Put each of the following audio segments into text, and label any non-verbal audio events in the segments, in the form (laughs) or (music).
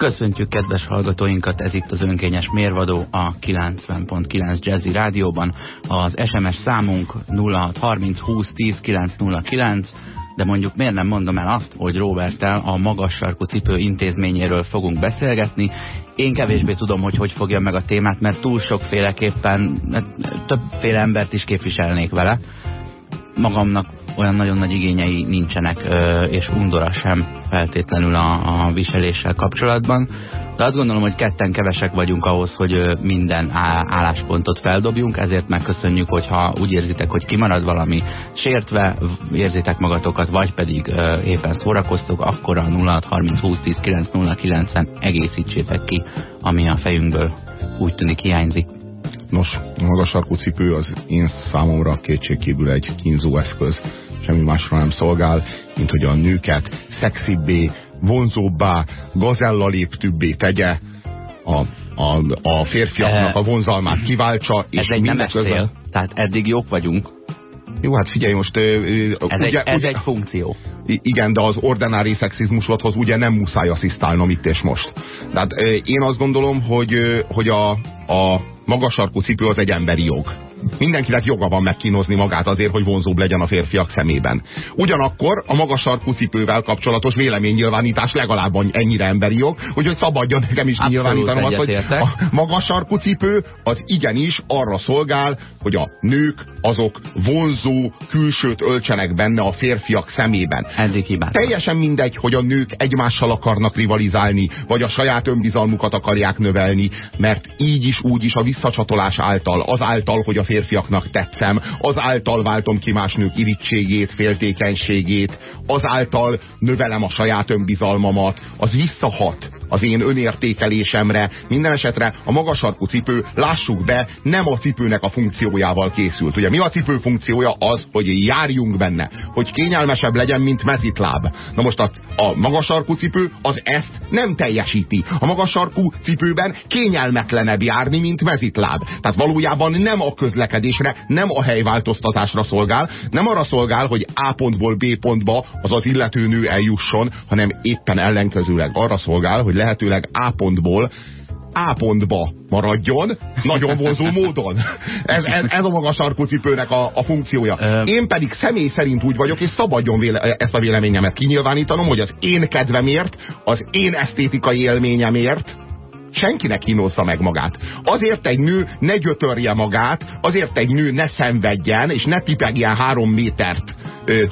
Köszöntjük kedves hallgatóinkat, ez itt az önkényes mérvadó a 90.9 Jazzy Rádióban. Az SMS számunk 0630 20 10 909, de mondjuk miért nem mondom el azt, hogy Roberttel a magas sarkú cipő intézményéről fogunk beszélgetni. Én kevésbé tudom, hogy hogy fogja meg a témát, mert túl sokféleképpen, többféle embert is képviselnék vele. Magamnak olyan nagyon nagy igényei nincsenek, és undora sem feltétlenül a, a viseléssel kapcsolatban. De azt gondolom, hogy ketten kevesek vagyunk ahhoz, hogy minden álláspontot feldobjunk, ezért megköszönjük, hogyha úgy érzitek, hogy kimarad valami sértve, érzitek magatokat, vagy pedig éppen szórakoztok, akkor a 0630 20 10 909-en egészítsétek ki, ami a fejünkből úgy tűnik hiányzik. Nos, a magas sarkú cipő az én számomra kétségkívül egy kínzó eszköz. Semmi másra nem szolgál, mint hogy a nőket szexibbé, vonzóbbá, gazella léptűbbé tegye, a, a, a férfiaknak a vonzalmát kiváltsa. És Ez egy nemes cél, tehát eddig jók vagyunk. Jó, hát figyelj most... ez, ugye, egy, ez ugye, egy funkció. Igen, de az ordinári szexizmusodhoz ugye nem muszáj asszisztálnom itt és most. Tehát én azt gondolom, hogy, hogy a, a magas sarkú cipő az egy emberi jog. Mindenkinek joga van megkínozni magát azért, hogy vonzóbb legyen a férfiak szemében. Ugyanakkor a magas sarkú cipővel kapcsolatos véleménynyilvánítás legalább ennyire emberi jog, úgyhogy szabadjon nekem is nyilvánítanom azt, hogy a magas sarkú cipő az igenis arra szolgál, hogy a nők azok vonzó külsőt öltsenek benne a férfiak szemében. Teljesen mindegy, hogy a nők egymással akarnak rivalizálni, vagy a saját önbizalmukat akarják növelni, mert így is, úgy is a visszacsatolás által, az által, hogy a férfiaknak tetszem, azáltal váltom ki más nők irítségét, féltékenységét, azáltal növelem a saját önbizalmamat, az visszahat az én önértékelésemre. Minden esetre a magas sarkú cipő, lássuk be, nem a cipőnek a funkciójával készült. Ugye mi a cipő funkciója? Az, hogy járjunk benne, hogy kényelmesebb legyen, mint mezitláb. Na most a, a magas sarkú cipő az ezt nem teljesíti. A magas sarkú cipőben kényelmetlenebb járni, mint mezitláb. Tehát valójában nem a közlekedésre, nem a helyváltoztatásra szolgál, nem arra szolgál, hogy A pontból B pontba az az illető nő eljusson, hanem éppen ellenkezőleg arra szolgál, hogy lehetőleg A pontból a pontba maradjon, nagyon vonzó (laughs) módon. Ez, ez, ez a magas sarkucipőnek a, a funkciója. Én pedig személy szerint úgy vagyok, és szabadjon véle, ezt a véleményemet kinyilvánítanom, hogy az én kedvemért, az én esztétikai élményemért, senkinek kínozza meg magát. Azért egy nő ne gyötörje magát, azért egy nő ne szenvedjen, és ne tipegjen három métert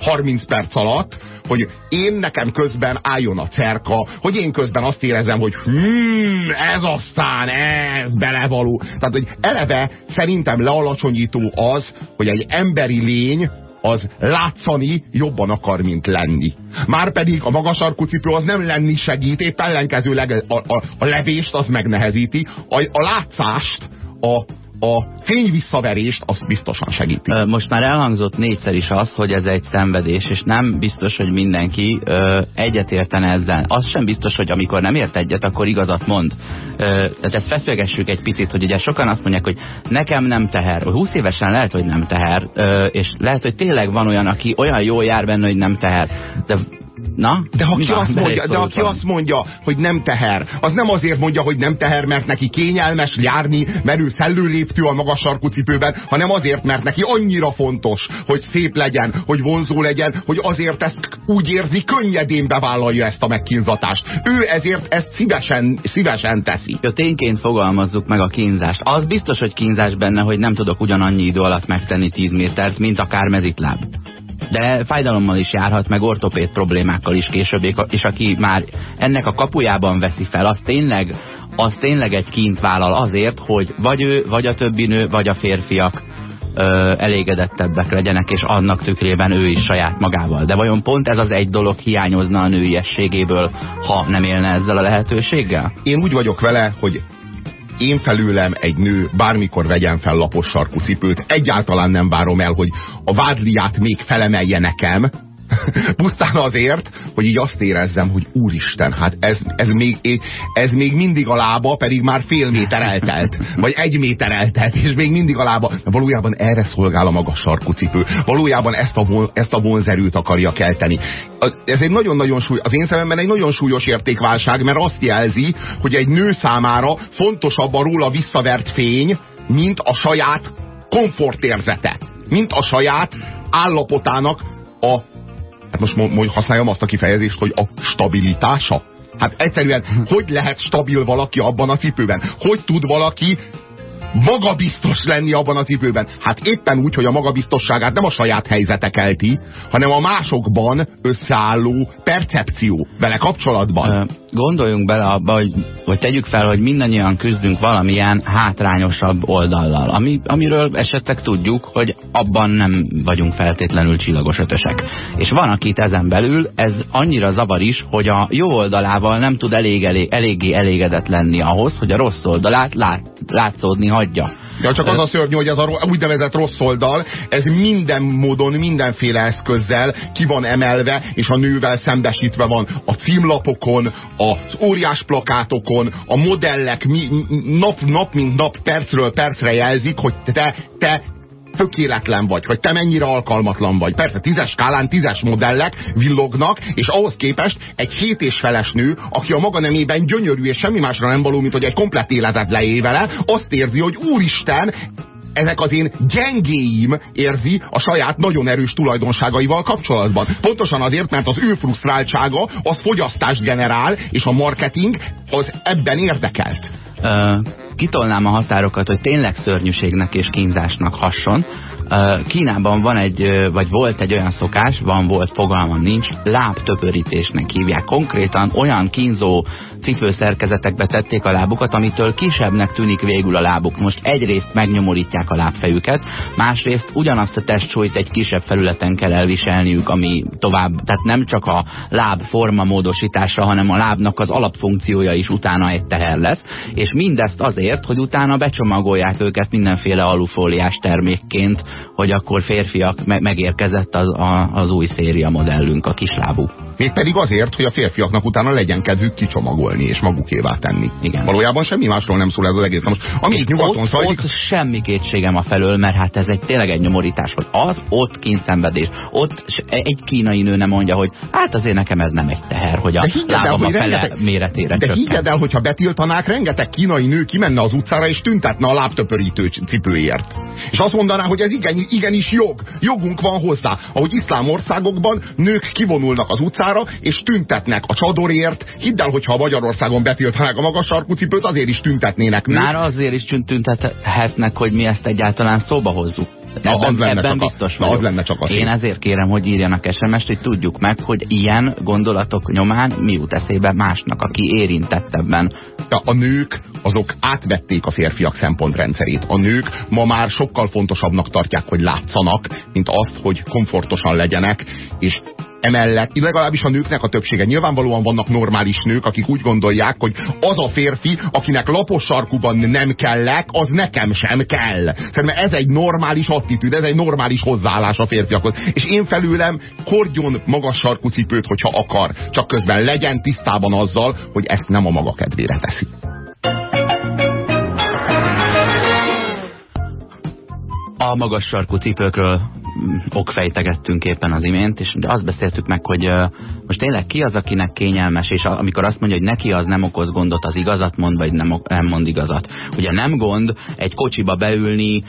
30 perc alatt, hogy én nekem közben álljon a cerka, hogy én közben azt érezem, hogy hmm, ez aztán, ez belevaló. Tehát, hogy eleve szerintem lealacsonyító az, hogy egy emberi lény az látszani jobban akar, mint lenni. Márpedig a magas cipő az nem lenni segít, épp ellenkezőleg a, a, a levést az megnehezíti, a, a látszást, a, a fény visszaverést azt biztosan segíti. Most már elhangzott négyszer is az, hogy ez egy szenvedés, és nem biztos, hogy mindenki ö, egyetértene ezzel. Az sem biztos, hogy amikor nem ért egyet, akkor igazat mond. Ö, tehát ezt feszülgessük egy picit, hogy ugye sokan azt mondják, hogy nekem nem teher. 20 évesen lehet, hogy nem teher, ö, és lehet, hogy tényleg van olyan, aki olyan jól jár benne, hogy nem teher. De Na? De ha ki, azt mondja, de aki azt mondja, hogy nem teher, az nem azért mondja, hogy nem teher, mert neki kényelmes járni, mert ő szellőléptő a magas sarkú cipőben, hanem azért, mert neki annyira fontos, hogy szép legyen, hogy vonzó legyen, hogy azért ezt úgy érzi, könnyedén bevállalja ezt a megkínzatást. Ő ezért ezt szívesen, szívesen teszi. Ja, tényként fogalmazzuk meg a kínzást. Az biztos, hogy kínzás benne, hogy nem tudok ugyanannyi idő alatt megtenni 10 métert, mint akár mezitláb de fájdalommal is járhat, meg ortopéd problémákkal is később, és aki már ennek a kapujában veszi fel, az tényleg, az tényleg egy kint vállal azért, hogy vagy ő, vagy a többi nő, vagy a férfiak ö, elégedettebbek legyenek, és annak tükrében ő is saját magával. De vajon pont ez az egy dolog hiányozna a nőiességéből, ha nem élne ezzel a lehetőséggel? Én úgy vagyok vele, hogy én felőlem egy nő bármikor vegyen fel lapos sarkú cipőt, egyáltalán nem várom el, hogy a vádliát még felemelje nekem, (laughs) Pusztán azért, hogy így azt érezzem, hogy úristen, hát ez, ez, még, ez még mindig a lába, pedig már fél méter eltelt. Vagy egy méter eltelt, és még mindig a lába. Valójában erre szolgál a magas sarkú cipő. Valójában ezt a, ezt a vonzerőt akarja kelteni. Ez egy nagyon-nagyon súly, az én szememben egy nagyon súlyos értékválság, mert azt jelzi, hogy egy nő számára fontosabb a róla visszavert fény, mint a saját komfortérzete, mint a saját állapotának a, hát most mondjuk használjam azt a kifejezést, hogy a stabilitása. Hát egyszerűen, hogy lehet stabil valaki abban a cipőben? Hogy tud valaki magabiztos lenni abban a cipőben. Hát éppen úgy, hogy a magabiztosságát nem a saját helyzete kelti, hanem a másokban összeálló percepció vele kapcsolatban. Gondoljunk bele abba, hogy, hogy tegyük fel, hogy mindannyian küzdünk valamilyen hátrányosabb oldallal, ami, amiről esetleg tudjuk, hogy abban nem vagyunk feltétlenül csillagos ötösek. És van, akit ezen belül ez annyira zavar is, hogy a jó oldalával nem tud elég, elég, eléggé elégedett lenni ahhoz, hogy a rossz oldalát lát, látszódni hagyja. Ja, csak az a szörnyű, hogy ez a úgynevezett rossz oldal, ez minden módon, mindenféle eszközzel ki van emelve, és a nővel szembesítve van a címlapokon, az óriás plakátokon, a modellek nap, nap mint nap, percről percre jelzik, hogy te, te tökéletlen vagy, hogy te mennyire alkalmatlan vagy. Persze tízes skálán tízes modellek villognak, és ahhoz képest egy hét és feles nő, aki a maga nemében gyönyörű és semmi másra nem való, mint hogy egy komplett életet leé vele, azt érzi, hogy úristen, ezek az én gyengéim érzi a saját nagyon erős tulajdonságaival kapcsolatban. Pontosan azért, mert az ő frusztráltsága az fogyasztást generál, és a marketing az ebben érdekelt kitolnám a határokat, hogy tényleg szörnyűségnek és kínzásnak hasson. Kínában van egy, vagy volt egy olyan szokás, van, volt, fogalmam nincs, lábtöpörítésnek hívják. Konkrétan olyan kínzó cipőszerkezetekbe tették a lábukat, amitől kisebbnek tűnik végül a lábuk. Most egyrészt megnyomorítják a lábfejüket, másrészt ugyanazt a testsúlyt egy kisebb felületen kell elviselniük, ami tovább, tehát nem csak a láb forma módosítása, hanem a lábnak az alapfunkciója is utána egy teher lesz, és mindezt azért, hogy utána becsomagolják őket mindenféle alufóliás termékként, hogy akkor férfiak me megérkezett az, a, az új széria modellünk, a kislábú. Mégpedig azért, hogy a férfiaknak utána legyen kedvük kicsomagolni és magukévá tenni. Igen. Valójában semmi másról nem szól ez az egész. most, ami itt nyugaton ott, zajlik... Ott semmi kétségem a felől, mert hát ez egy tényleg egy nyomorítás, hogy az ott kínszenvedés. Ott egy kínai nő nem mondja, hogy hát azért nekem ez nem egy teher, hogy a lábam a fele rengeteg, méretére De higged el, hogyha betiltanák, rengeteg kínai nő kimenne az utcára és tüntetne a lábtöpörítő cipőért. És azt mondaná, hogy ez igen, igenis jog. Jogunk van hozzá. Ahogy iszlám országokban nők kivonulnak az utcára, utcára, és tüntetnek a csadorért. Hidd el, hogyha Magyarországon betiltanák a magas sarkú cipőt, azért is tüntetnének. Már azért is tüntethetnek, hogy mi ezt egyáltalán szóba hozzuk. Na, ebben, az lenne ebben biztos a, na, az lenne csak az Én ezért kérem, hogy írjanak sms hogy tudjuk meg, hogy ilyen gondolatok nyomán mi jut eszébe másnak, aki érintett ebben. Ja, a nők azok átvették a férfiak szempontrendszerét. A nők ma már sokkal fontosabbnak tartják, hogy látszanak, mint azt, hogy komfortosan legyenek, és Emellett, legalábbis a nőknek a többsége. Nyilvánvalóan vannak normális nők, akik úgy gondolják, hogy az a férfi, akinek lapos sarkuban nem kellek, az nekem sem kell. Szerintem ez egy normális attitűd, ez egy normális hozzáállás a férfiakhoz. És én felőlem hordjon magas sarkú cipőt, hogyha akar. Csak közben legyen tisztában azzal, hogy ezt nem a maga kedvére teszi. A magas sarkú cipőkről okfejtegettünk éppen az imént, és azt beszéltük meg, hogy most tényleg ki az, akinek kényelmes, és amikor azt mondja, hogy neki az nem okoz gondot, az igazat mond, vagy nem, nem mond igazat. Ugye nem gond egy kocsiba beülni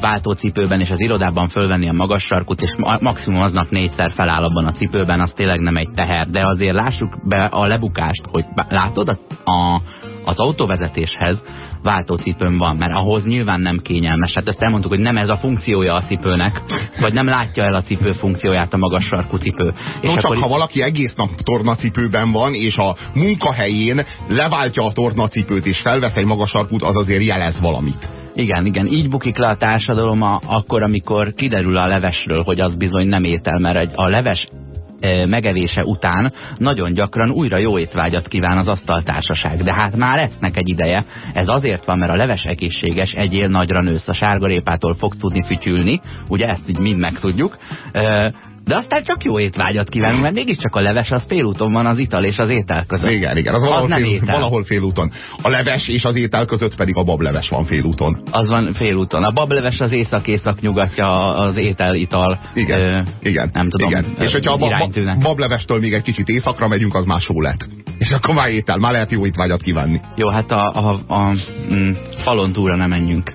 váltócipőben, és az irodában fölvenni a magas sarkut, és maximum aznap négyszer feláll abban a cipőben, az tényleg nem egy teher. De azért lássuk be a lebukást, hogy látod a, a, az autóvezetéshez, váltócipőm van, mert ahhoz nyilván nem kényelmes. Hát ezt elmondtuk, hogy nem ez a funkciója a cipőnek, vagy nem látja el a cipő funkcióját a magas sarkú cipő. És no, csak ha valaki egész nap tornacipőben van, és a munkahelyén leváltja a tornacipőt, és felvesz egy magas sarkút, az azért jelez valamit. Igen, igen, így bukik le a társadalom akkor, amikor kiderül a levesről, hogy az bizony nem étel, mert a leves megevése után nagyon gyakran újra jó étvágyat kíván az asztaltársaság. De hát már esznek egy ideje. Ez azért van, mert a leves egészséges, egyél nagyra nősz, a sárgarépától fog tudni fütyülni, ugye ezt így mind megtudjuk De aztán csak jó étvágyat kívánunk, mert mégiscsak a leves az félúton van az ital és az étel között. Igen, igen, az, az valahol, nem fél, étel. valahol félúton. A leves és az étel között pedig a bableves van félúton. Az van félúton. A bableves az észak-észak nyugatja az étel-ital. Igen, ö, igen. Nem tudom. Igen. És hogyha a ba bablevestől még egy kicsit északra megyünk, az más lett. És akkor már étel, már lehet jó étvágyat kívánni. Jó, hát a, a, a, a mm, falon túlra nem menjünk.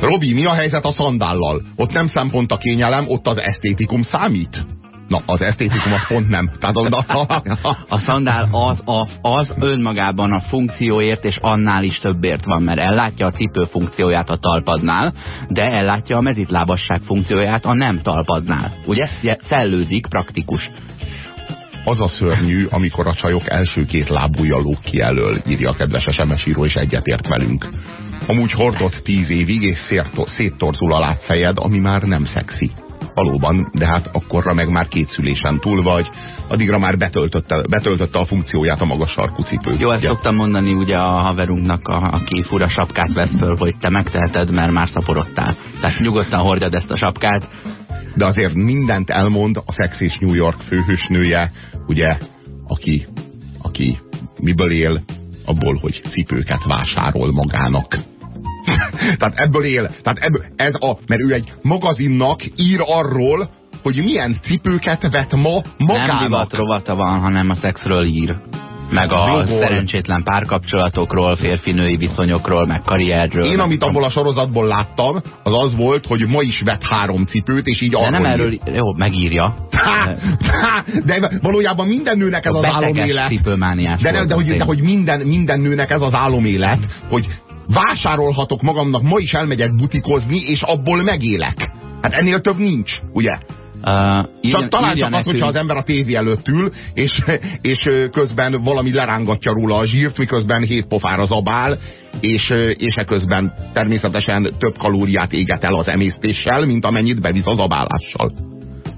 Robi, mi a helyzet a szandállal? Ott nem szempont a kényelem, ott az esztétikum számít? Na, az esztétikum az pont nem. Tehát az, a, (laughs) a szandál az, az, az önmagában a funkcióért és annál is többért van, mert ellátja a cipő funkcióját a talpadnál, de ellátja a mezitlábasság funkcióját a nem talpadnál. Ugye szellőzik, praktikus. Az a szörnyű, amikor a csajok első két lábúja lók ki elől, írja a kedves SMS író, és egyetért velünk. Amúgy hordott tíz évig, és széttorzul a lábfejed, ami már nem szexi. Valóban, de hát akkorra meg már két szülésen túl vagy, addigra már betöltötte, betöltötte a funkcióját a magas sarkú cipő. Jó, ezt ugye? szoktam mondani ugye a haverunknak, a, aki fura sapkát vesz föl, hogy te megteheted, mert már szaporodtál. Tehát nyugodtan hordjad ezt a sapkát. De azért mindent elmond a Sex és New York főhősnője, ugye, aki, aki miből él, abból, hogy cipőket vásárol magának. (laughs) Tehát ebből él. Tehát ebből, ez a, mert ő egy magazinnak ír arról, hogy milyen cipőket vet ma magának. Nem divat rovata van, hanem a szexről ír. Meg a Blogol. szerencsétlen párkapcsolatokról, férfinői viszonyokról, meg karrierről. Én, amit abból a sorozatból láttam, az az volt, hogy ma is vett három cipőt, és így De nem erről, ír. jó, megírja. (laughs) de valójában minden nőnek ez a az álomélet. De, de, de, hogy, de hogy minden, minden nőnek ez az álomélet, hogy vásárolhatok magamnak, ma is elmegyek butikozni, és abból megélek. Hát ennél több nincs, ugye? Uh, csak talán csak az, hogyha az ember a tévé előtt ül, és, és közben valami lerángatja róla a zsírt, miközben hét pofára zabál, és, és eközben természetesen több kalóriát éget el az emésztéssel, mint amennyit bevisz az zabálással.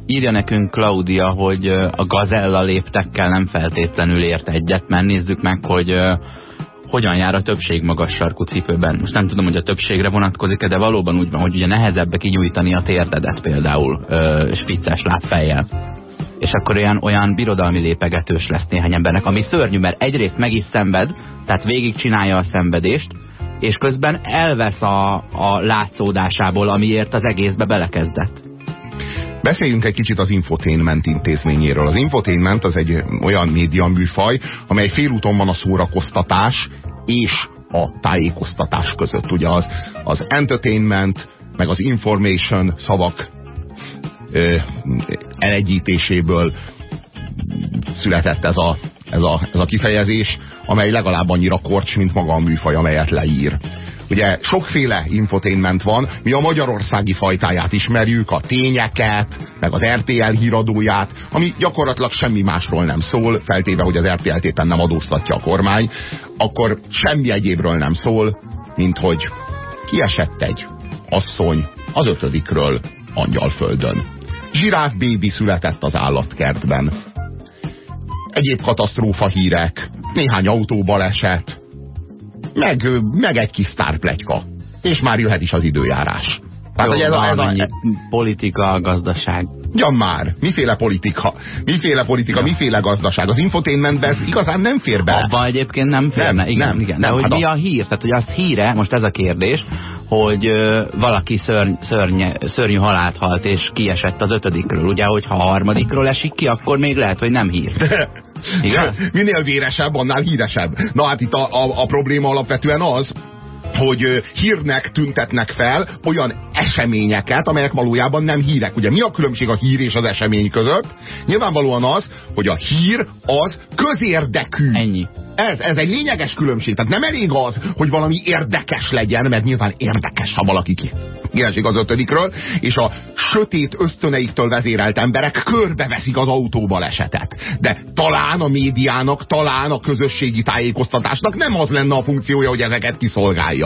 Írja nekünk Claudia, hogy a gazella léptekkel nem feltétlenül ért egyet, mert nézzük meg, hogy hogyan jár a többség magas sarkú cipőben. Most nem tudom, hogy a többségre vonatkozik-e, de valóban úgy van, hogy ugye nehezebb kinyújtani a térdedet például ö, spicces lábfejjel. És akkor olyan, olyan birodalmi lépegetős lesz néhány embernek, ami szörnyű, mert egyrészt meg is szenved, tehát végig csinálja a szenvedést, és közben elvesz a, a látszódásából, amiért az egészbe belekezdett. Beszéljünk egy kicsit az infotainment intézményéről. Az infotainment az egy olyan média műfaj, amely félúton van a szórakoztatás és a tájékoztatás között. Ugye az, az entertainment, meg az information szavak ö, elegyítéséből született ez a, ez, a, ez a kifejezés, amely legalább annyira korcs, mint maga a műfaj, amelyet leír. Ugye sokféle infotainment van, mi a magyarországi fajtáját ismerjük, a tényeket, meg az RTL híradóját, ami gyakorlatilag semmi másról nem szól, feltéve, hogy az RTL tépen nem adóztatja a kormány, akkor semmi egyébről nem szól, mint hogy kiesett egy asszony az ötödikről Angyalföldön. Zsiráf bébi született az állatkertben. Egyéb katasztrófa hírek, néhány autóbaleset, meg, meg egy kis sztárplegyka. És már jöhet is az időjárás. Tehát, Jó, ez a, ez a, politika, gazdaság. Ja már, miféle politika, miféle politika, ja. miféle gazdaság. Az infotainmentben ez igazán nem fér be. Abba egyébként nem férne, nem, igen, nem, igen. De nem, hogy hát mi a hír? Tehát, hogy az híre, most ez a kérdés, hogy ö, valaki szörny, szörny, szörnyű halált halt, és kiesett az ötödikről. Ugye, hogyha a harmadikról esik ki, akkor még lehet, hogy nem hír. (laughs) Igen? Minél véresebb, annál híresebb. Na hát itt a, a, a probléma alapvetően az, hogy hírnek tüntetnek fel olyan eseményeket, amelyek valójában nem hírek. Ugye mi a különbség a hír és az esemény között? Nyilvánvalóan az, hogy a hír az közérdekű. Ennyi. Ez, ez egy lényeges különbség. Tehát nem elég az, hogy valami érdekes legyen, mert nyilván érdekes, ha valaki ki kiesik az ötödikről, és a sötét ösztöneiktől vezérelt emberek körbeveszik az autóbalesetet. De talán a médiának, talán a közösségi tájékoztatásnak nem az lenne a funkciója, hogy ezeket kiszolgálja.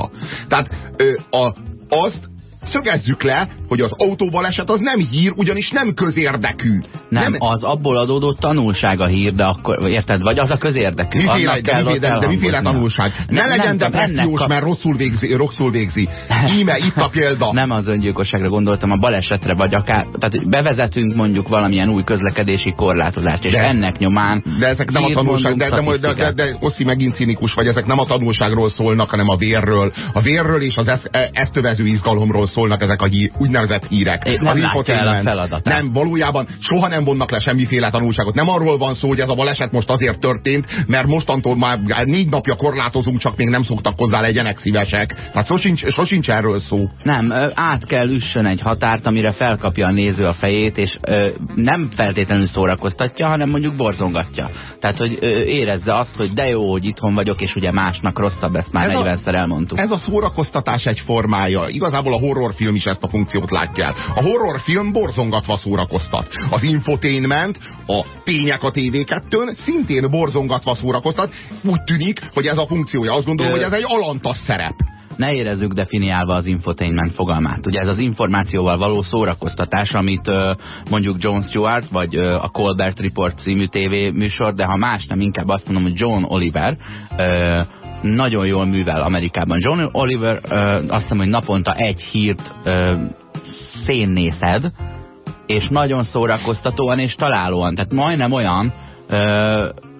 Tehát ö, a, azt szögezzük le, hogy az autóbaleset az nem hír, ugyanis nem közérdekű. Nem, nem, az abból adódott tanulság a hír, de akkor érted, vagy az a közérdekű. Miféle, de, miféle, de, de miféle tanulság? Ne nem, legyen depressziós, kap... mert rosszul végzi, rosszul végzi. (laughs) Íme, itt a példa. Nem az öngyilkosságra gondoltam, a balesetre, vagy akár, tehát bevezetünk mondjuk valamilyen új közlekedési korlátozást, és de, ennek nyomán De ezek nem a tanulság, de, de, de, de, de Oszi megint cinikus vagy, ezek nem a tanulságról szólnak, hanem a vérről. A vérről és az ezt, e- ezt övező izgalomról szólnak ezek a hír, úgynevezett hírek. É, nem látja el a feladatát. Nem, valójában soha nem vonnak le semmiféle tanulságot. Nem arról van szó, hogy ez a baleset most azért történt, mert mostantól már négy napja korlátozunk, csak még nem szoktak hozzá, legyenek szívesek. Hát sosincs, sosincs erről szó. Nem, át kell üssön egy határt, amire felkapja a néző a fejét, és ö, nem feltétlenül szórakoztatja, hanem mondjuk borzongatja. Tehát, hogy ö, érezze azt, hogy de jó, hogy itthon vagyok, és ugye másnak rosszabb, ezt már 40-szer elmondtuk. Ez a szórakoztatás egy formája. Igazából a horrorfilm is ezt a funkciót látja el. A horrorfilm borzongatva szórakoztat. Az infotainment, a tények a TV2-n szintén borzongatva szórakoztat. Úgy tűnik, hogy ez a funkciója. Azt gondolom, hogy ez egy alantas szerep ne érezzük definiálva az infotainment fogalmát. Ugye ez az információval való szórakoztatás, amit mondjuk John Stewart, vagy a Colbert Report című TV műsor, de ha más nem, inkább azt mondom, hogy John Oliver nagyon jól művel Amerikában. John Oliver azt hiszem, hogy naponta egy hírt szénnészed, és nagyon szórakoztatóan és találóan. Tehát majdnem olyan,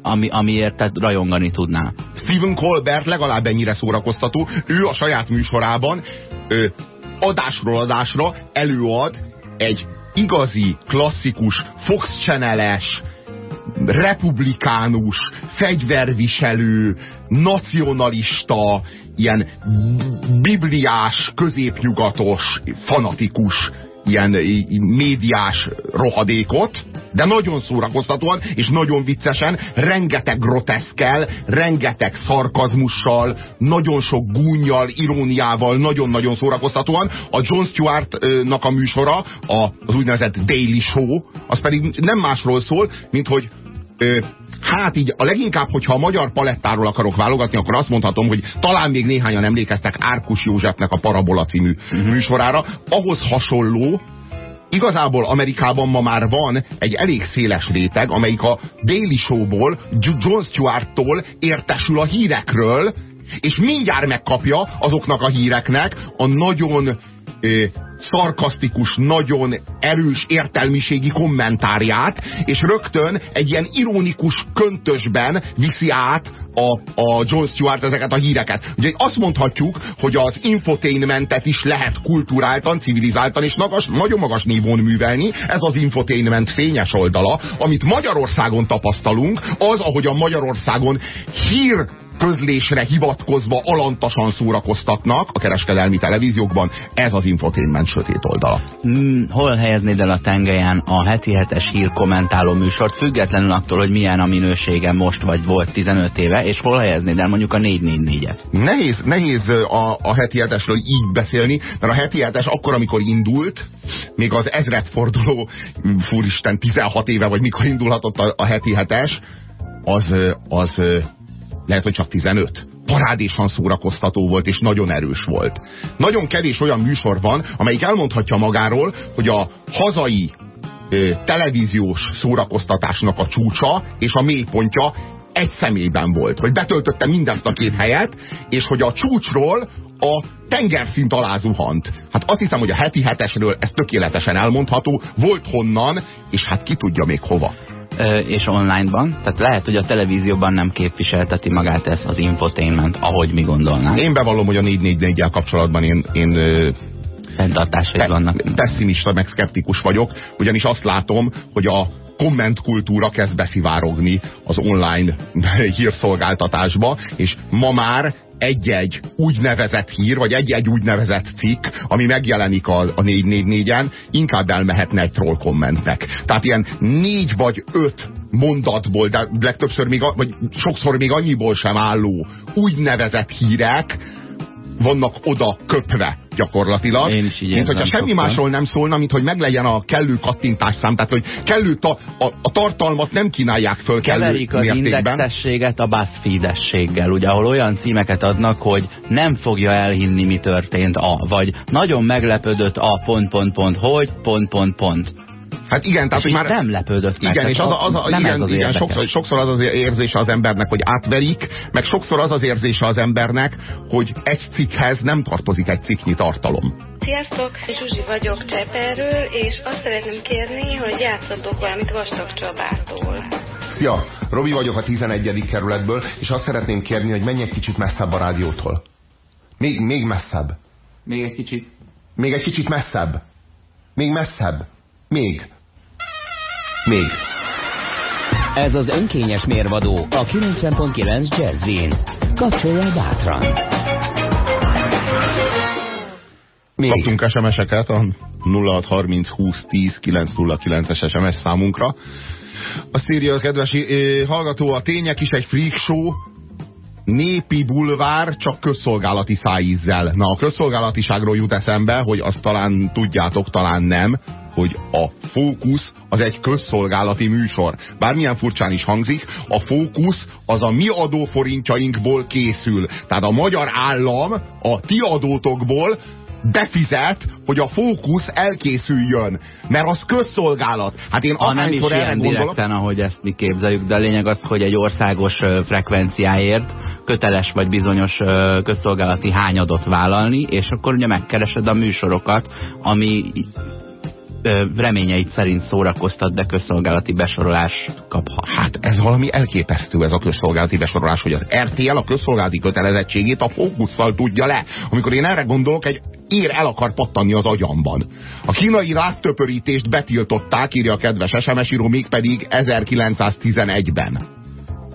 ami, amiért tehát rajongani tudná. Stephen Colbert legalább ennyire szórakoztató. Ő a saját műsorában ö, adásról adásra előad egy igazi, klasszikus, Fox Channel-es, republikánus, fegyverviselő, nacionalista, ilyen bibliás, középnyugatos, fanatikus, ilyen médiás rohadékot, de nagyon szórakoztatóan, és nagyon viccesen, rengeteg groteszkel, rengeteg szarkazmussal, nagyon sok gúnyjal, iróniával, nagyon-nagyon szórakoztatóan. A John Stewart-nak a műsora, az úgynevezett Daily Show, az pedig nem másról szól, mint hogy Hát így a leginkább, hogyha a magyar palettáról akarok válogatni, akkor azt mondhatom, hogy talán még néhányan emlékeztek Árkus Józsefnek a Parabola című mhm. műsorára. Ahhoz hasonló, igazából Amerikában ma már van egy elég széles réteg, amelyik a Daily Show-ból, John Stewart-tól értesül a hírekről, és mindjárt megkapja azoknak a híreknek a nagyon szarkasztikus, nagyon erős értelmiségi kommentárját, és rögtön egy ilyen ironikus köntösben viszi át a, a John Stewart ezeket a híreket. Ugye azt mondhatjuk, hogy az infotainmentet is lehet kulturáltan, civilizáltan és magas, nagyon magas nívón művelni. Ez az infotainment fényes oldala. Amit Magyarországon tapasztalunk, az, ahogy a Magyarországon hír közlésre hivatkozva alantasan szórakoztatnak a kereskedelmi televíziókban, ez az infotainment sötét oldala. Hmm, hol helyeznéd el a tengelyen a heti hetes hír kommentáló műsort, függetlenül attól, hogy milyen a minősége most vagy volt 15 éve, és hol helyeznéd el mondjuk a 444-et? Nehéz, nehéz a, a heti hetesről így beszélni, mert a heti hetes akkor, amikor indult, még az ezredforduló, fúristen, 16 éve, vagy mikor indulhatott a, a heti hetes, az, az lehet, hogy csak 15. Parádésan szórakoztató volt, és nagyon erős volt. Nagyon kevés olyan műsor van, amelyik elmondhatja magáról, hogy a hazai ö, televíziós szórakoztatásnak a csúcsa és a mélypontja egy személyben volt. Hogy betöltötte mindezt a két helyet, és hogy a csúcsról a tengerszint alá zuhant. Hát azt hiszem, hogy a heti hetesről ez tökéletesen elmondható, volt honnan, és hát ki tudja még hova és onlineban, tehát lehet, hogy a televízióban nem képviselteti magát ez az infotainment, ahogy mi gondolnánk. Én bevallom, hogy a 444-jel kapcsolatban én, én fenntartásaid vannak. Pessimista, meg szkeptikus vagyok, ugyanis azt látom, hogy a kommentkultúra kezd beszivárogni az online (laughs) hírszolgáltatásba, és ma már egy-egy úgynevezett hír, vagy egy-egy úgynevezett cikk, ami megjelenik a, a 444-en, inkább elmehetne egy troll kommentnek. Tehát ilyen négy vagy öt mondatból, de legtöbbször még, vagy sokszor még annyiból sem álló úgynevezett hírek, vannak oda köpve gyakorlatilag. Én is mint hogyha semmi szoktam. másról nem szólna, mint hogy meglegyen a kellő kattintás tehát hogy kellő ta, a, a tartalmat nem kínálják föl kellő Keverik az indexességet a BuzzFeed-ességgel, ugye, ahol olyan címeket adnak, hogy nem fogja elhinni, mi történt a, vagy nagyon meglepődött a pont, pont, pont, hogy, pont, pont, pont. Hát igen, tehát és hogy már... nem lepődött meg. Igen, és az, tehát az, igen, az igen sokszor, sokszor az az érzése az embernek, hogy átverik, meg sokszor az az érzése az embernek, hogy egy cikkhez nem tartozik egy cikknyi tartalom. Sziasztok, Zsuzsi vagyok Cseperről, és azt szeretném kérni, hogy játszatok valamit Vastag Csabától. Szia, Robi vagyok a 11. kerületből, és azt szeretném kérni, hogy menj egy kicsit messzebb a rádiótól. Még, még messzebb. Még egy kicsit. Még egy kicsit messzebb. Még messzebb. Még. Még. Ez az önkényes mérvadó a 90.9 Jazzin. Kapcsolja bátran. Még. Kaptunk SMS-eket a 0630 20 10 909-es SMS számunkra. Azt írja a kedves eh, hallgató, a tények is egy freak show, népi bulvár, csak közszolgálati szájízzel. Na, a közszolgálatiságról jut eszembe, hogy azt talán tudjátok, talán nem, hogy a Fókusz az egy közszolgálati műsor. Bármilyen furcsán is hangzik, a Fókusz az a mi adóforintjainkból készül. Tehát a magyar állam a ti adótokból befizet, hogy a fókusz elkészüljön. Mert az közszolgálat. Hát én Ha nem is ilyen gondolok... direkten, ahogy ezt mi képzeljük, de a lényeg az, hogy egy országos frekvenciáért köteles vagy bizonyos közszolgálati hányadot vállalni, és akkor ugye megkeresed a műsorokat, ami ö, reményeit szerint szórakoztat, de közszolgálati besorolás kaphat. Hát ez valami elképesztő ez a közszolgálati besorolás, hogy az RTL a közszolgálati kötelezettségét a fókusszal tudja le. Amikor én erre gondolok, egy ér el akar pattanni az agyamban. A kínai láttöpörítést betiltották, írja a kedves SMS író, mégpedig 1911-ben.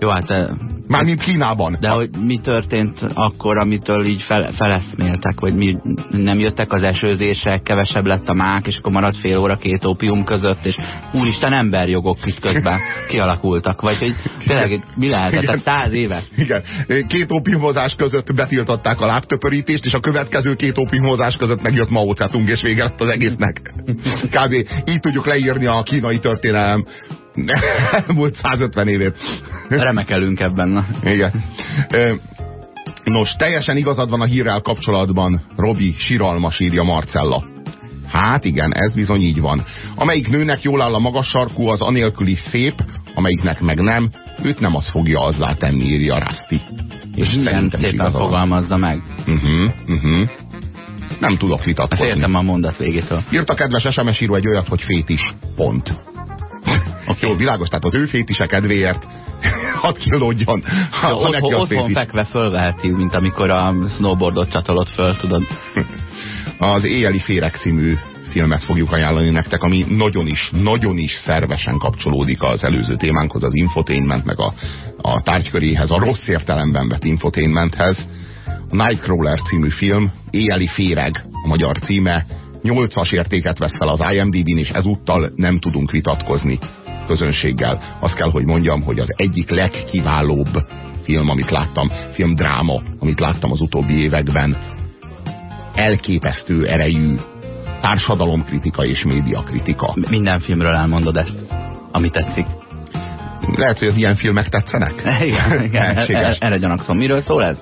Jó, hát Mármint Kínában. De hogy mi történt akkor, amitől így fel, feleszméltek, hogy mi nem jöttek az esőzések, kevesebb lett a mák, és akkor maradt fél óra két ópium között, és úristen emberjogok közben (laughs) kialakultak, vagy hogy tényleg mi lehetett, tehát száz éve. Igen. Két ópiumozás között betiltották a lábtöpörítést, és a következő két ópiumozás között megjött Mao Zedong, és vége lett az egésznek. (laughs) Kb. így tudjuk leírni a kínai történelem múlt 150 évét. Remekelünk ebben. Na. Igen. Nos, teljesen igazad van a hírrel kapcsolatban, Robi, siralmas írja Marcella. Hát igen, ez bizony így van. Amelyik nőnek jól áll a magas sarkú, az anélküli szép, amelyiknek meg nem, őt nem az fogja azzá tenni, írja Rasti. És Igen, szerintem is szépen fogalmazza meg. Uh-huh, uh-huh. Nem tudok Ezt vitatkozni. értem a mondat végétől. Írt a kedves SMS író egy olyat, hogy fétis. Pont. Jó, világos, tehát az ő fétise kedvéért (laughs) hadd kilódjon. Ha, ha neki Otthon, otthon fekve fölveheti, mint amikor a snowboardot csatolod föl, tudod. (laughs) Az Éjjeli Férek című filmet fogjuk ajánlani nektek, ami nagyon is, nagyon is szervesen kapcsolódik az előző témánkhoz, az infotainment, meg a, a tárgyköréhez, a rossz értelemben vett infotainmenthez. A Nightcrawler című film, Éjjeli Féreg a magyar címe, 8-as értéket vesz fel az IMDb-n, és ezúttal nem tudunk vitatkozni közönséggel. Azt kell, hogy mondjam, hogy az egyik legkiválóbb film, amit láttam, filmdráma, amit láttam az utóbbi években, elképesztő erejű társadalomkritika és médiakritika. Minden filmről elmondod ezt, ami tetszik. Lehet, hogy az ilyen filmek tetszenek? (laughs) Igen, igen erre gyanakszom. Miről szól ez?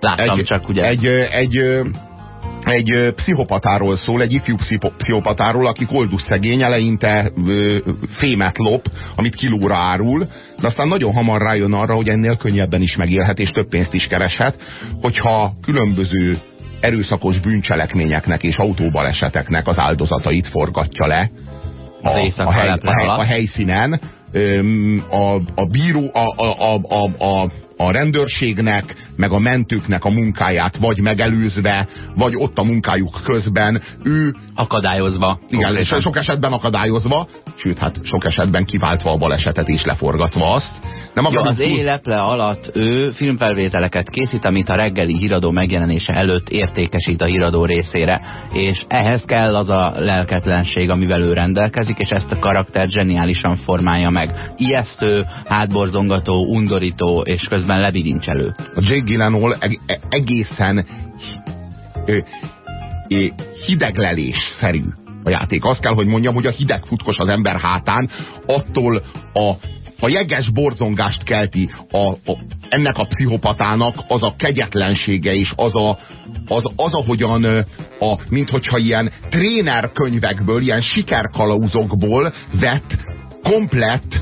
Láttam egy, csak, ugye. Egy, egy, ö, egy pszichopatáról szól, egy ifjú pszicho- pszichopatáról, aki koldus szegény, eleinte ö, fémet lop, amit kilóra árul, de aztán nagyon hamar rájön arra, hogy ennél könnyebben is megélhet, és több pénzt is kereshet, hogyha különböző erőszakos bűncselekményeknek és autóbaleseteknek az áldozatait forgatja le a, a, hely, a, hely, a helyszínen, a, a bíró, a, a, a, a, a, rendőrségnek, meg a mentőknek a munkáját vagy megelőzve, vagy ott a munkájuk közben, ő Akadályozva. igen, so- sok esetben akadályozva, sőt, hát sok esetben kiváltva a balesetet és leforgatva azt, Nem akarunk az éleple alatt ő filmfelvételeket készít, amit a reggeli híradó megjelenése előtt értékesít a híradó részére, és ehhez kell az a lelketlenség, amivel ő rendelkezik, és ezt a karakter zseniálisan formálja meg. Ijesztő, hátborzongató, undorító, és közben lebilincselő. A Jake Gyllenhaal eg- e- egészen hideglelésszerű a játék. Azt kell, hogy mondjam, hogy a hideg futkos az ember hátán, attól a, a jeges borzongást kelti a, a, ennek a pszichopatának az a kegyetlensége és az a, az, az ahogyan, a, mint hogyha ilyen trénerkönyvekből, ilyen sikerkalauzokból vett komplett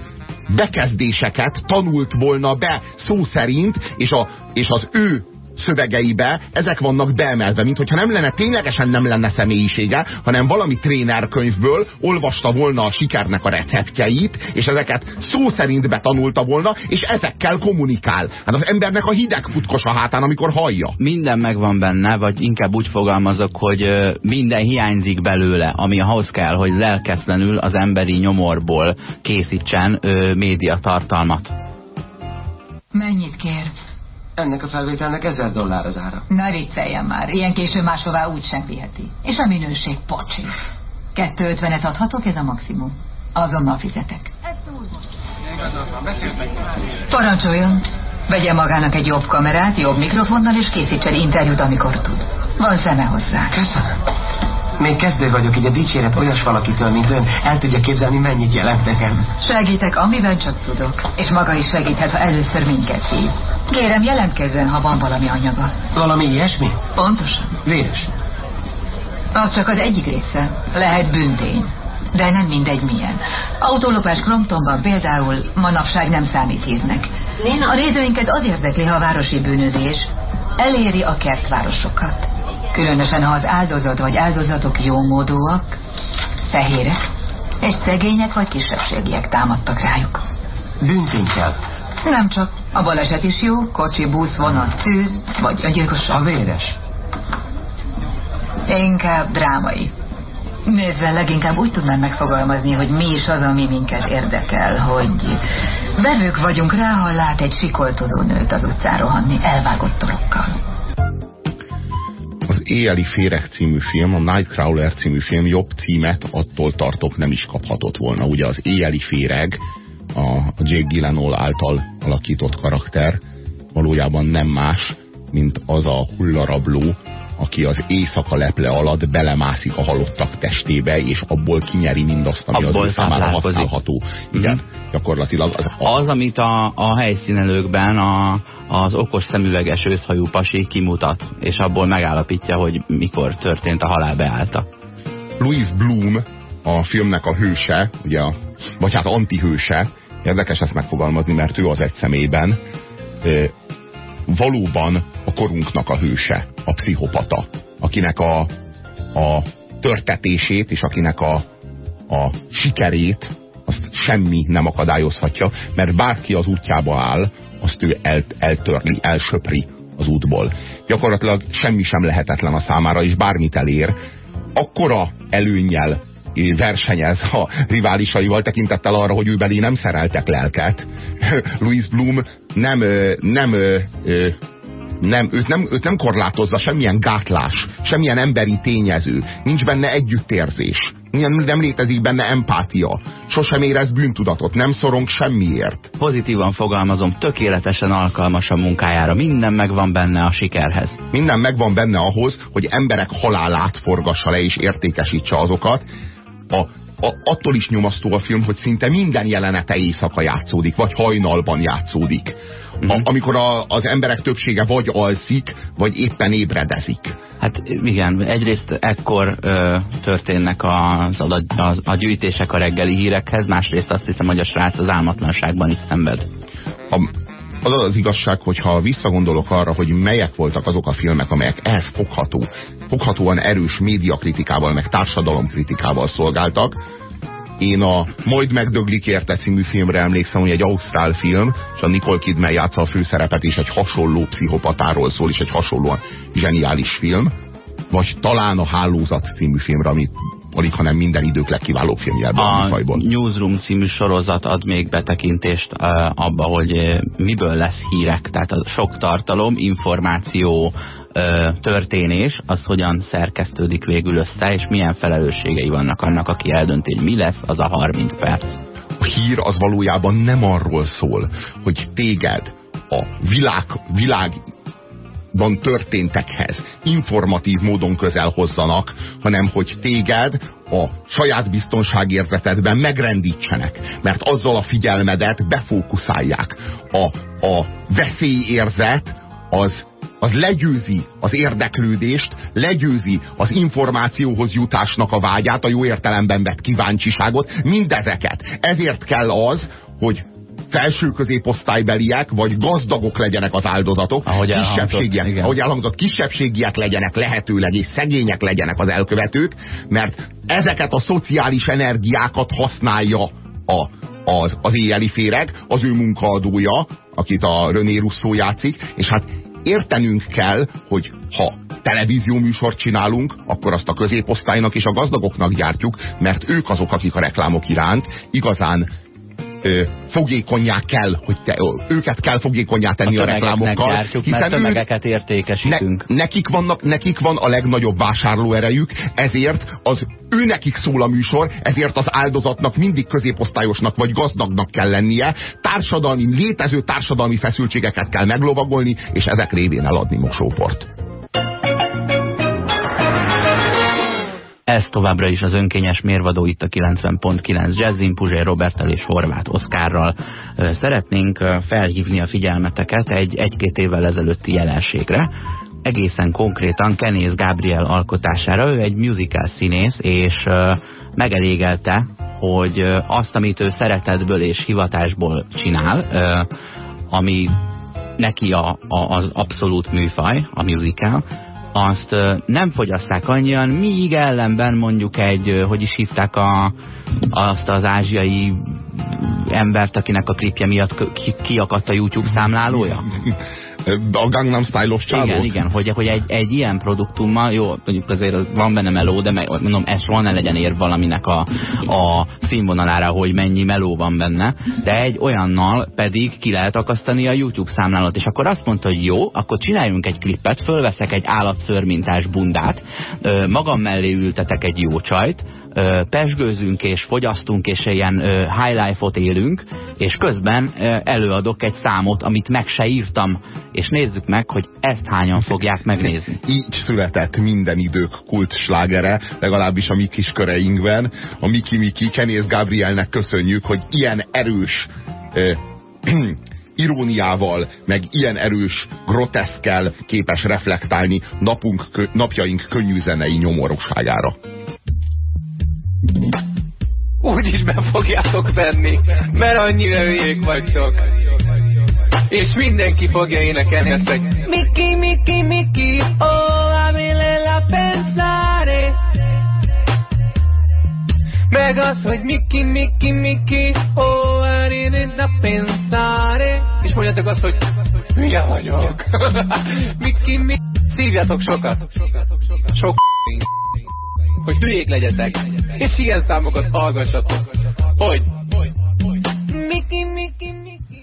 bekezdéseket tanult volna be szó szerint, és, a, és az ő szövegeibe ezek vannak beemelve, mint hogyha nem lenne, ténylegesen nem lenne személyisége, hanem valami trénerkönyvből olvasta volna a sikernek a receptjeit, és ezeket szó szerint betanulta volna, és ezekkel kommunikál. Hát az embernek a hideg futkos a hátán, amikor hallja. minden megvan benne, vagy inkább úgy fogalmazok, hogy minden hiányzik belőle, ami ahhoz kell, hogy lelketlenül az emberi nyomorból készítsen ö, médiatartalmat. Mennyit kérsz? Ennek a felvételnek ezer dollár az ára. Ne vicceljen már, ilyen késő máshová úgy sem viheti. És a minőség pocsi. 250-et adhatok, ez a maximum. Azonnal fizetek. Parancsoljon! Vegye magának egy jobb kamerát, jobb mikrofonnal, és készítsen interjút, amikor tud. Van szeme hozzá. Köszönöm. Még kezdő vagyok, így a dicséret olyas valakitől, mint ön, el tudja képzelni, mennyit jelent nekem. Segítek, amiben csak tudok. És maga is segíthet, ha először minket hív. Kérem, jelentkezzen, ha van valami anyaga. Valami ilyesmi? Pontosan. Véres. Az csak az egyik része. Lehet bűntény. De nem mindegy milyen. Autólopás Cromptonban például manapság nem számít hírnek. A nézőinket az érdekli, ha a városi bűnözés eléri a kertvárosokat. Különösen, ha az áldozat vagy áldozatok jómódúak, fehérek, és szegények vagy kisebbségiek támadtak rájuk. Bűntény kell. Nem csak. A baleset is jó, kocsi, busz, vonat, tűz, vagy a gyilkosság. A véres. Inkább drámai. Nézve leginkább úgy tudnám megfogalmazni, hogy mi is az, ami minket érdekel, hogy vevők vagyunk rá, ha lát egy sikoltozó nőt az utcán rohanni elvágott torokkal. Az Éjjeli Féreg című film, a Nightcrawler című film jobb címet attól tartok nem is kaphatott volna. Ugye az Éjjeli Féreg, a Jake Gyllenhaal által alakított karakter valójában nem más, mint az a hullarabló, aki az éjszaka leple alatt belemászik a halottak testébe, és abból kinyeri mindazt, ami Abból az ő számára használható. Igen, Mhm. gyakorlatilag az, Az, amit a, a helyszínelőkben a, az okos szemüveges őszhajú pasi kimutat, és abból megállapítja, hogy mikor történt a halál beállta. Louis Bloom a filmnek a hőse, ugye, vagy hát antihőse, érdekes ezt megfogalmazni, mert ő az egy személyben ö, valóban a korunknak a hőse, a pszichopata, akinek a, a törtetését és akinek a, a sikerét azt semmi nem akadályozhatja, mert bárki az útjába áll, azt ő el, eltörli, elsöpri az útból. Gyakorlatilag semmi sem lehetetlen a számára, és bármit elér, akkora előnnyel eh, versenyez a riválisaival tekintettel arra, hogy ő belé nem szereltek lelket. (laughs) Louis Bloom nem, nem, nem, őt nem, őt nem korlátozza semmilyen gátlás, semmilyen emberi tényező. Nincs benne együttérzés. Nem, nem létezik benne empátia. Sosem érez bűntudatot, nem szorong semmiért. Pozitívan fogalmazom, tökéletesen alkalmas a munkájára, minden megvan benne a sikerhez. Minden megvan benne ahhoz, hogy emberek halálát forgassa le és értékesítse azokat. A, a, attól is nyomasztó a film, hogy szinte minden jelenete éjszaka játszódik, vagy hajnalban játszódik. A, amikor a, az emberek többsége vagy alszik, vagy éppen ébredezik. Hát igen, egyrészt ekkor ö, történnek az, adat, az, a gyűjtések a reggeli hírekhez, másrészt azt hiszem, hogy a srác az álmatlanságban is szenved. A, az az igazság, hogyha visszagondolok arra, hogy melyek voltak azok a filmek, amelyek ehhez fogható, foghatóan erős médiakritikával, meg társadalomkritikával szolgáltak, én a Majd megdöglik érte című filmre emlékszem, hogy egy ausztrál film, és a Nicole Kidman játsza a főszerepet, és egy hasonló pszichopatáról szól, és egy hasonlóan zseniális film. Vagy talán a Hálózat című filmre, amit alig, hanem minden idők legkiválóbb filmje ebben a, A. Newsroom című sorozat ad még betekintést uh, abba, hogy uh, miből lesz hírek. Tehát a sok tartalom, információ, történés, az hogyan szerkesztődik végül össze, és milyen felelősségei vannak annak, aki eldönti, hogy mi lesz az a 30 perc. A hír az valójában nem arról szól, hogy téged a világ, világban történtekhez informatív módon közel hozzanak, hanem hogy téged a saját biztonságérzetedben megrendítsenek, mert azzal a figyelmedet befókuszálják. A, a veszélyérzet az az legyőzi az érdeklődést, legyőzi az információhoz jutásnak a vágyát, a jó értelemben vett kíváncsiságot, mindezeket. Ezért kell az, hogy felső középosztálybeliek, vagy gazdagok legyenek az áldozatok, Ahogy kisebbségiek, igen. ahogy elhangzott, kisebbségiek legyenek lehetőleg, és szegények legyenek az elkövetők, mert ezeket a szociális energiákat használja a, az, az éjjeli féreg, az ő munkaadója, akit a René Russo játszik, és hát értenünk kell, hogy ha televízió műsort csinálunk, akkor azt a középosztálynak és a gazdagoknak gyártjuk, mert ők azok, akik a reklámok iránt igazán fogékonyá kell, hogy te, őket kell fogékonyá tenni a, a reklámokkal. gyártjuk, mert ők- tömegeket értékesítünk. ne, nekik, vannak, nekik van a legnagyobb vásárlóerejük, ezért az ő nekik szól a műsor, ezért az áldozatnak mindig középosztályosnak vagy gazdagnak kell lennie, társadalmi, létező társadalmi feszültségeket kell meglovagolni, és ezek révén eladni mosóport. Ez továbbra is az önkényes mérvadó itt a 90.9 Jazzin, Puzsér Robertel és Horváth Oszkárral. Szeretnénk felhívni a figyelmeteket egy egy-két évvel ezelőtti jelenségre, egészen konkrétan Kenész Gabriel alkotására. Ő egy musical színész, és megelégelte, hogy azt, amit ő szeretetből és hivatásból csinál, ami neki a, a, az abszolút műfaj, a musical, azt nem fogyasszák annyian, míg ellenben mondjuk egy, hogy is hívták a, azt az ázsiai embert, akinek a klipje miatt kiakadt a YouTube számlálója? (laughs) A Gangnam Style-os? Igen, igen, hogy, hogy egy, egy ilyen produktummal, jó, mondjuk azért az van benne meló, de meg, mondom, ez soha ne legyen ér valaminek a, a színvonalára, hogy mennyi meló van benne, de egy olyannal pedig ki lehet akasztani a YouTube számlálat, és akkor azt mondta, hogy jó, akkor csináljunk egy klippet, fölveszek egy állatszörmintás bundát, magam mellé ültetek egy jó csajt, pesgőzünk és fogyasztunk, és ilyen high life-ot élünk, és közben előadok egy számot, amit meg se írtam, és nézzük meg, hogy ezt hányan fogják megnézni. így született minden idők kultslágere, legalábbis a mi kis köreinkben. A Miki Miki, Kenész Gabrielnek köszönjük, hogy ilyen erős ö, (clears throat) iróniával, meg ilyen erős, groteszkel képes reflektálni napunk, napjaink könnyű zenei nyomorúságára. Úgyis be fogjátok venni, mert annyira hülyék vagytok. És mindenki fogja énekelni ezt, hogy Miki, Miki, Miki, oh, amile la pensare. Meg az, hogy Miki, Miki, Miki, oh, amile la pensare. És mondjátok azt, hogy hülye vagyok. Miki, Miki, szívjatok sokat. Sok hogy hülyék legyetek, és ilyen számokat hallgassatok. Hogy? Miki, Miki, Miki.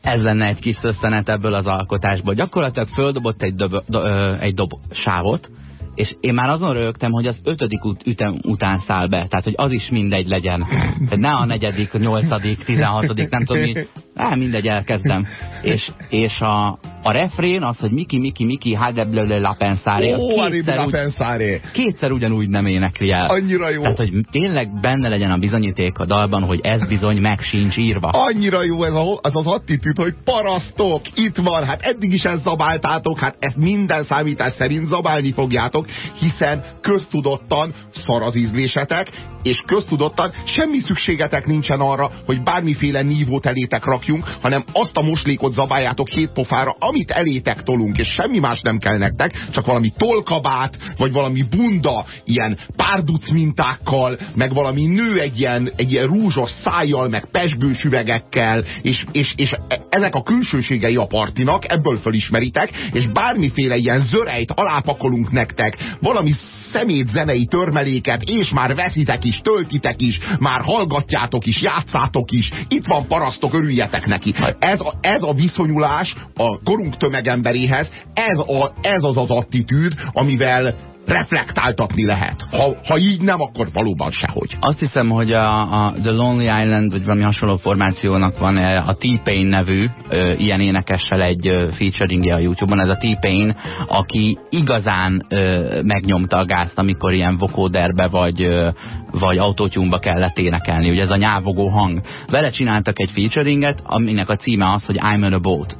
Ez lenne egy kis szösszenet ebből az alkotásból. Gyakorlatilag földobott egy, dob, do, ö, egy dob sávot, és én már azon rögtem, hogy az ötödik ut ütem után száll be. Tehát, hogy az is mindegy legyen. Tehát ne a negyedik, a nyolcadik, tizenhatodik, nem tudom mi. (laughs) Á, mindegy, elkezdem. És, és a, a refrén az, hogy Miki, Miki, Miki, Hadeblele Lapensáré, az Ó, kétszer, úgy, Pensare! kétszer ugyanúgy nem énekli el. Annyira jó! Tehát, hogy tényleg benne legyen a bizonyíték a dalban, hogy ez bizony meg sincs írva. Annyira jó ez, a, ez az attitűd, hogy parasztok, itt van, hát eddig is ezt zabáltátok, hát ezt minden számítás szerint zabálni fogjátok, hiszen köztudottan szar az ízlésetek, és köztudottan semmi szükségetek nincsen arra, hogy bármiféle nívót elétek rakjunk, hanem azt a moslékot zabáljátok hét pofára, amit elétek tolunk, és semmi más nem kell nektek, csak valami tolkabát, vagy valami bunda, ilyen párduc mintákkal, meg valami nő egy ilyen, egy ilyen rúzsos szájjal, meg pesgős üvegekkel, és, és, és ezek a külsőségei a partinak, ebből fölismeritek, és bármiféle ilyen zörejt alápakolunk nektek, valami szemét zenei törmeléket, és már veszitek is, töltitek is, már hallgatjátok is, játszátok is, itt van parasztok, örüljetek neki. Ez a, ez a viszonyulás a korunk tömegemberéhez, ez, a, ez az az attitűd, amivel reflektáltatni lehet. Ha, ha így nem, akkor valóban sehogy. Azt hiszem, hogy a, a The Lonely Island, vagy valami hasonló formációnak van a T-Pain nevű ö, ilyen énekessel egy ö, featuringje a Youtube-on. Ez a T-Pain, aki igazán ö, megnyomta a gázt, amikor ilyen vokóderbe vagy, ö, vagy autótyúmba kellett énekelni. Ugye ez a nyávogó hang. Vele csináltak egy featuringet, aminek a címe az, hogy I'm on a boat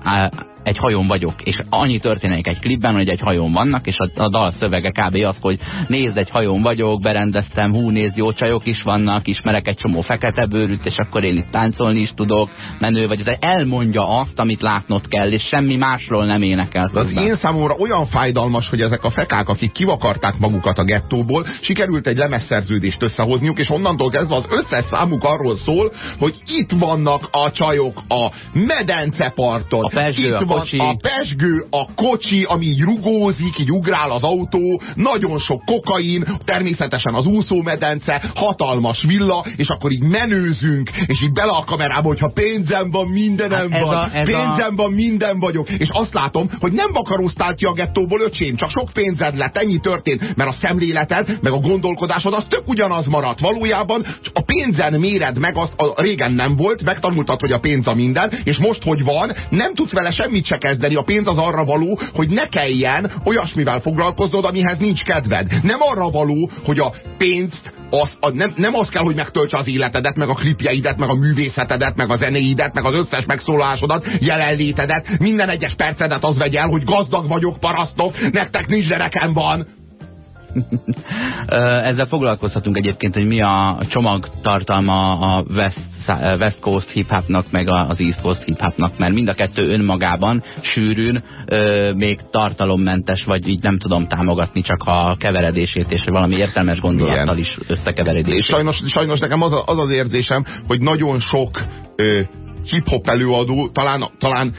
egy hajón vagyok, és annyi történik egy klipben, hogy egy hajón vannak, és a, a dal szövege kb. az, hogy nézd, egy hajón vagyok, berendeztem, hú, nézd, jó csajok is vannak, ismerek egy csomó fekete bőrűt, és akkor én itt táncolni is tudok, menő vagy. Ez elmondja azt, amit látnod kell, és semmi másról nem énekel. Az én számomra olyan fájdalmas, hogy ezek a fekák, akik kivakarták magukat a gettóból, sikerült egy lemezszerződést összehozniuk, és onnantól kezdve az összes számuk arról szól, hogy itt vannak a csajok a medenceparton. A itt a kocsi. A pesgő, a kocsi, ami így rugózik, így ugrál az autó, nagyon sok kokain, természetesen az úszómedence, hatalmas villa, és akkor így menőzünk, és így bele a kamerába, hogyha pénzem van, mindenem Hát van, a- pénzem a- van, minden vagyok, és azt látom, hogy nem vakaróztál ki a gettóból, öcsém, csak sok pénzed lett, ennyi történt, mert a szemléleted, meg a gondolkodásod az tök ugyanaz maradt. Valójában a pénzen méred meg, azt a, régen nem volt, megtanultad, hogy a pénz a minden, és most, hogy van, nem tudsz vele semmit se kezdeni. A pénz az arra való, hogy ne kelljen olyasmivel foglalkoznod, amihez nincs kedved. Nem arra való, hogy a pénzt az, a, nem, nem az kell, hogy megtöltse az életedet, meg a klipjeidet, meg a művészetedet, meg a zenéidet, meg az összes megszólásodat, jelenlétedet, minden egyes percedet az vegy el, hogy gazdag vagyok, parasztok, nektek nincs, de nekem van. Ezzel foglalkozhatunk egyébként, hogy mi a csomagtartalma a West, West Coast hip-hopnak, meg a- az East Coast hip-hopnak, mert mind a kettő önmagában sűrűn még tartalommentes, vagy így nem tudom támogatni csak a keveredését, és valami értelmes gondolattal is összekeveredését. És sajnos, sajnos nekem az, a, az az érzésem, hogy nagyon sok hip-hop előadó, talán, talán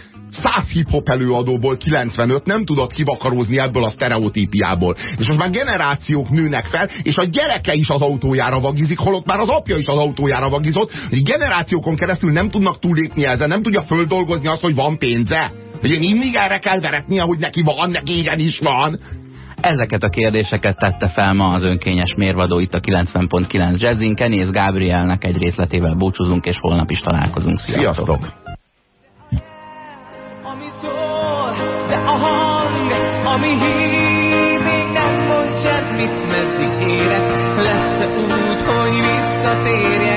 100 hip-hop előadóból 95 nem tudott kivakarózni ebből a sztereotípiából. És most már generációk nőnek fel, és a gyereke is az autójára vagizik, holott már az apja is az autójára vagizott, hogy generációkon keresztül nem tudnak túlépni ezen, nem tudja földolgozni azt, hogy van pénze. Hogy én mindig erre kell veretnie, hogy neki van, neki igenis van. Ezeket a kérdéseket tette fel ma az önkényes mérvadó itt a 90.9 Jazzin. Kenész Gábrielnek egy részletével búcsúzunk, és holnap is találkozunk. Sziasztok! Sziasztok! Ami hív, még nem mond semmit, meddig élek. Lesz-e úgy, hogy visszatérjek?